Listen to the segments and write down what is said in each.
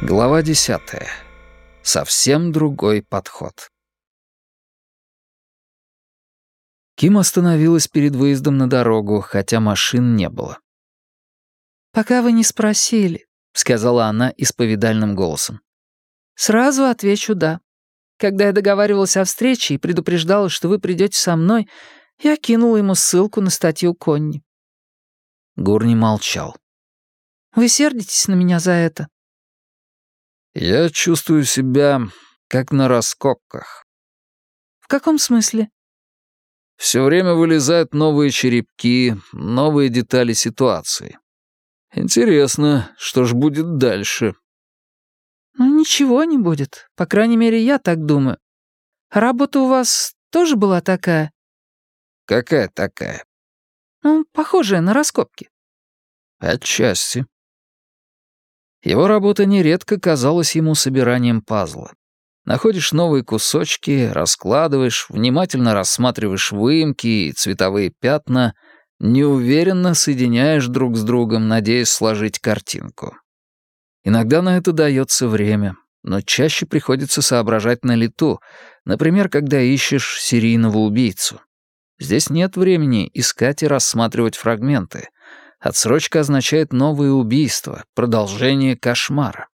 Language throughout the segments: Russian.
Глава десятая. Совсем другой подход. Ким остановилась перед выездом на дорогу, хотя машин не было. «Пока вы не спросили», — сказала она исповедальным голосом. «Сразу отвечу «да». Когда я договаривалась о встрече и предупреждала, что вы придете со мной, я кинула ему ссылку на статью Конни». Гурни молчал. «Вы сердитесь на меня за это?» «Я чувствую себя как на раскопках». «В каком смысле?» Все время вылезают новые черепки, новые детали ситуации. Интересно, что ж будет дальше?» «Ну, ничего не будет. По крайней мере, я так думаю. Работа у вас тоже была такая?» «Какая такая?» «Ну, похожая на раскопки». «Отчасти». Его работа нередко казалась ему собиранием пазла. Находишь новые кусочки, раскладываешь, внимательно рассматриваешь выемки и цветовые пятна, неуверенно соединяешь друг с другом, надеясь сложить картинку. Иногда на это дается время, но чаще приходится соображать на лету, например, когда ищешь серийного убийцу. Здесь нет времени искать и рассматривать фрагменты. Отсрочка означает новое убийство, продолжение кошмара.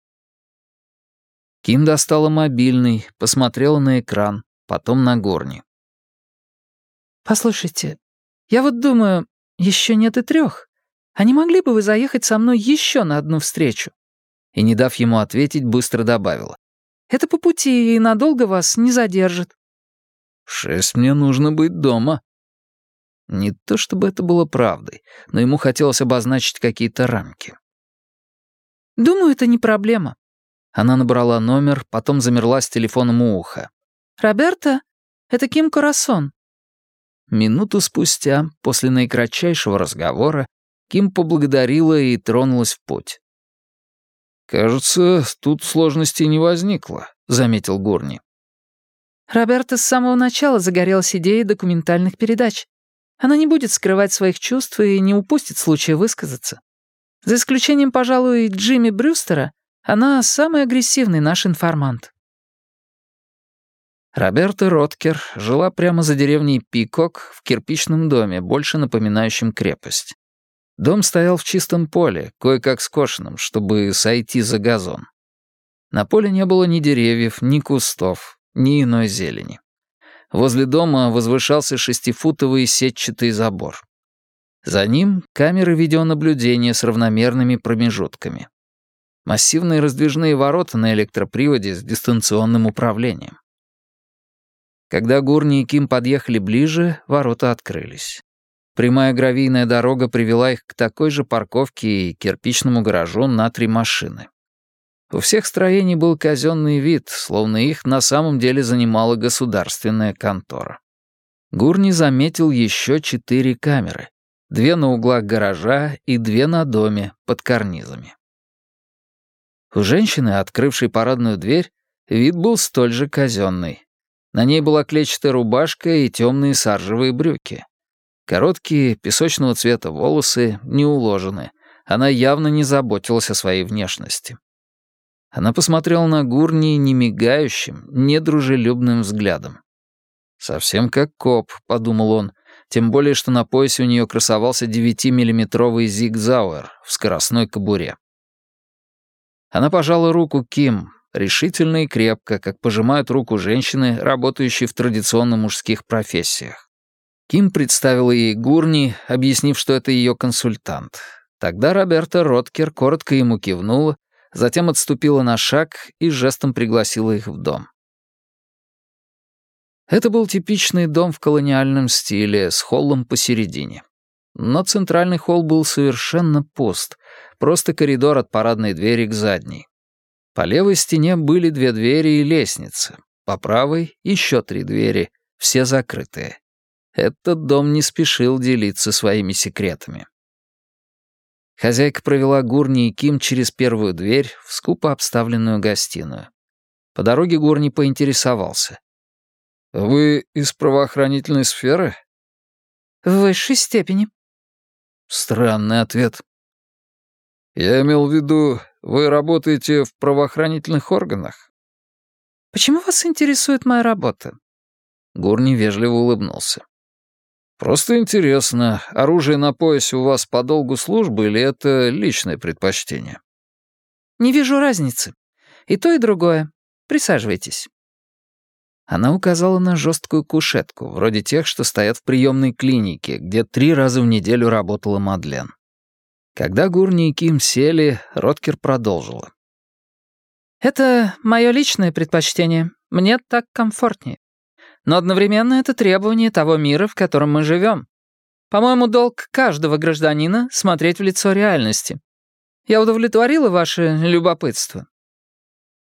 Ким достала мобильный, посмотрела на экран, потом на горни. «Послушайте, я вот думаю, еще нет и трех. А не могли бы вы заехать со мной еще на одну встречу?» И, не дав ему ответить, быстро добавила. «Это по пути и надолго вас не задержит». «В шесть мне нужно быть дома». Не то чтобы это было правдой, но ему хотелось обозначить какие-то рамки. «Думаю, это не проблема. Она набрала номер, потом замерла с телефоном у уха. «Роберто, это Ким Корасон». Минуту спустя, после наикратчайшего разговора, Ким поблагодарила и тронулась в путь. «Кажется, тут сложностей не возникло», — заметил Гурни. Роберто с самого начала загорелась идеей документальных передач. Она не будет скрывать своих чувств и не упустит случая высказаться. За исключением, пожалуй, Джимми Брюстера, она самый агрессивный наш информант». Роберта Роткер жила прямо за деревней Пикок в кирпичном доме, больше напоминающем крепость. Дом стоял в чистом поле, кое-как скошенном, чтобы сойти за газон. На поле не было ни деревьев, ни кустов, ни иной зелени. Возле дома возвышался шестифутовый сетчатый забор. За ним камеры видеонаблюдения с равномерными промежутками массивные раздвижные ворота на электроприводе с дистанционным управлением. Когда Гурни и Ким подъехали ближе, ворота открылись. Прямая гравийная дорога привела их к такой же парковке и кирпичному гаражу на три машины. У всех строений был казенный вид, словно их на самом деле занимала государственная контора. Гурни заметил еще четыре камеры. Две на углах гаража и две на доме под карнизами. У женщины, открывшей парадную дверь, вид был столь же казенный. На ней была клетчатая рубашка и темные саржевые брюки. Короткие, песочного цвета волосы не уложены. Она явно не заботилась о своей внешности. Она посмотрела на Гурни немигающим, недружелюбным взглядом. «Совсем как коп», — подумал он, тем более, что на поясе у нее красовался 9-миллиметровый зигзауэр в скоростной кобуре. Она пожала руку Ким, решительно и крепко, как пожимают руку женщины, работающие в традиционно мужских профессиях. Ким представила ей Гурни, объяснив, что это ее консультант. Тогда Роберта Роткер коротко ему кивнула, затем отступила на шаг и жестом пригласила их в дом. Это был типичный дом в колониальном стиле, с холлом посередине. Но центральный холл был совершенно пуст, просто коридор от парадной двери к задней. По левой стене были две двери и лестница, по правой — еще три двери, все закрытые. Этот дом не спешил делиться своими секретами. Хозяйка провела Гурни и Ким через первую дверь в скупо обставленную гостиную. По дороге Гурни поинтересовался. «Вы из правоохранительной сферы?» «В высшей степени», Странный ответ. «Я имел в виду, вы работаете в правоохранительных органах?» «Почему вас интересует моя работа?» Гурни вежливо улыбнулся. «Просто интересно, оружие на поясе у вас по долгу службы или это личное предпочтение?» «Не вижу разницы. И то, и другое. Присаживайтесь». Она указала на жесткую кушетку, вроде тех, что стоят в приемной клинике, где три раза в неделю работала Мадлен. Когда Гурни и Ким сели, Роткер продолжила. «Это мое личное предпочтение. Мне так комфортнее. Но одновременно это требование того мира, в котором мы живем. По-моему, долг каждого гражданина — смотреть в лицо реальности. Я удовлетворила ваше любопытство?»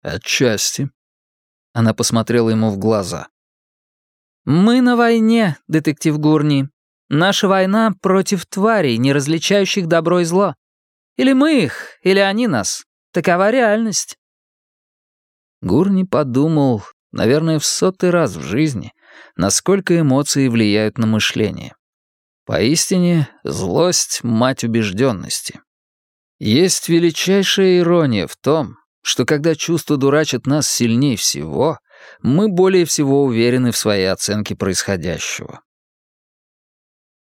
«Отчасти». Она посмотрела ему в глаза. «Мы на войне, детектив Гурни. Наша война против тварей, не различающих добро и зло. Или мы их, или они нас. Такова реальность». Гурни подумал, наверное, в сотый раз в жизни, насколько эмоции влияют на мышление. Поистине, злость — мать убежденности. Есть величайшая ирония в том, что когда чувства дурачат нас сильнее всего, мы более всего уверены в своей оценке происходящего.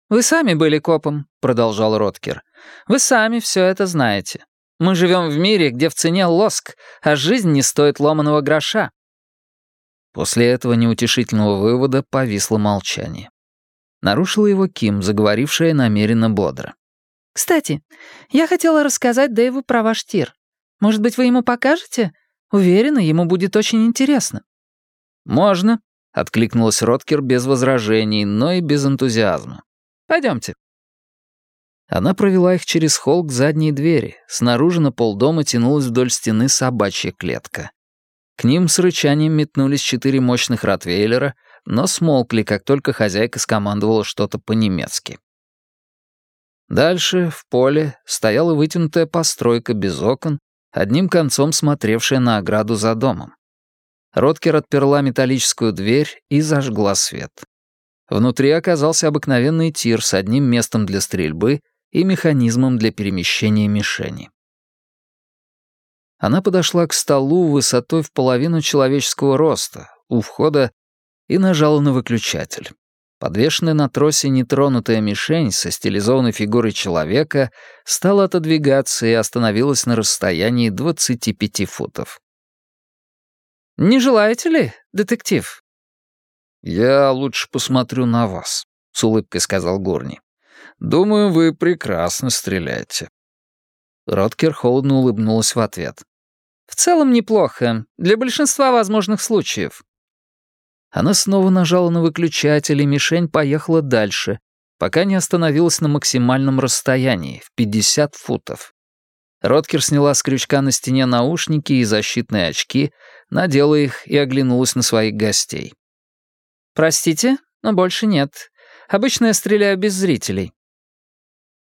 «Вы сами были копом», — продолжал Роткер. «Вы сами все это знаете. Мы живем в мире, где в цене лоск, а жизнь не стоит ломаного гроша». После этого неутешительного вывода повисло молчание. Нарушила его Ким, заговорившая намеренно бодро. «Кстати, я хотела рассказать Дэйву про ваш тир. Может быть, вы ему покажете? Уверена, ему будет очень интересно». «Можно», — откликнулась Роткер без возражений, но и без энтузиазма. Пойдемте». Она провела их через холл к задней двери. Снаружи на полдома тянулась вдоль стены собачья клетка. К ним с рычанием метнулись четыре мощных ротвейлера, но смолкли, как только хозяйка скомандовала что-то по-немецки. Дальше, в поле, стояла вытянутая постройка без окон, одним концом смотревшая на ограду за домом. Роткер отперла металлическую дверь и зажгла свет. Внутри оказался обыкновенный тир с одним местом для стрельбы и механизмом для перемещения мишени. Она подошла к столу высотой в половину человеческого роста, у входа, и нажала на выключатель. Подвешенная на тросе нетронутая мишень со стилизованной фигурой человека стала отодвигаться и остановилась на расстоянии 25 футов. «Не желаете ли, детектив?» «Я лучше посмотрю на вас», — с улыбкой сказал Горни. «Думаю, вы прекрасно стреляете». Роткер холодно улыбнулась в ответ. «В целом неплохо. Для большинства возможных случаев». Она снова нажала на выключатель, и мишень поехала дальше, пока не остановилась на максимальном расстоянии, в 50 футов. Роткер сняла с крючка на стене наушники и защитные очки, надела их и оглянулась на своих гостей. «Простите, но больше нет. Обычно я стреляю без зрителей».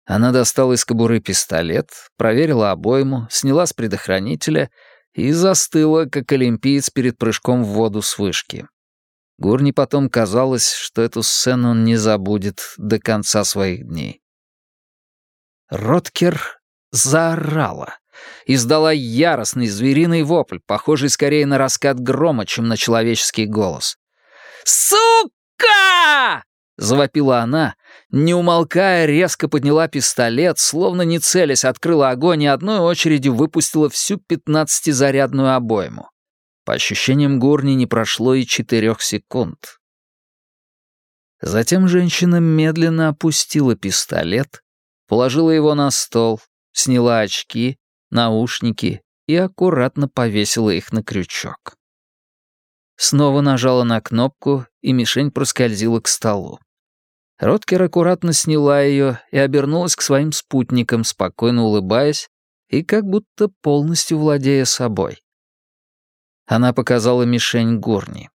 Она достала из кобуры пистолет, проверила обойму, сняла с предохранителя и застыла, как олимпиец перед прыжком в воду с вышки. Гурни потом казалось, что эту сцену он не забудет до конца своих дней. Роткер заорала, издала яростный звериный вопль, похожий скорее на раскат грома, чем на человеческий голос. «Сука!» — завопила она, не умолкая, резко подняла пистолет, словно не целясь, открыла огонь и одной очередью выпустила всю пятнадцатизарядную обойму. По ощущениям Гурни не прошло и четырех секунд. Затем женщина медленно опустила пистолет, положила его на стол, сняла очки, наушники и аккуратно повесила их на крючок. Снова нажала на кнопку, и мишень проскользила к столу. Роткер аккуратно сняла ее и обернулась к своим спутникам, спокойно улыбаясь и как будто полностью владея собой. Она показала мишень Гурни.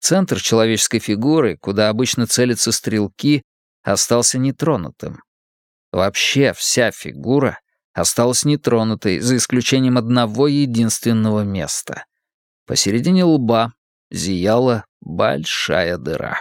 Центр человеческой фигуры, куда обычно целятся стрелки, остался нетронутым. Вообще вся фигура осталась нетронутой, за исключением одного единственного места. Посередине лба зияла большая дыра.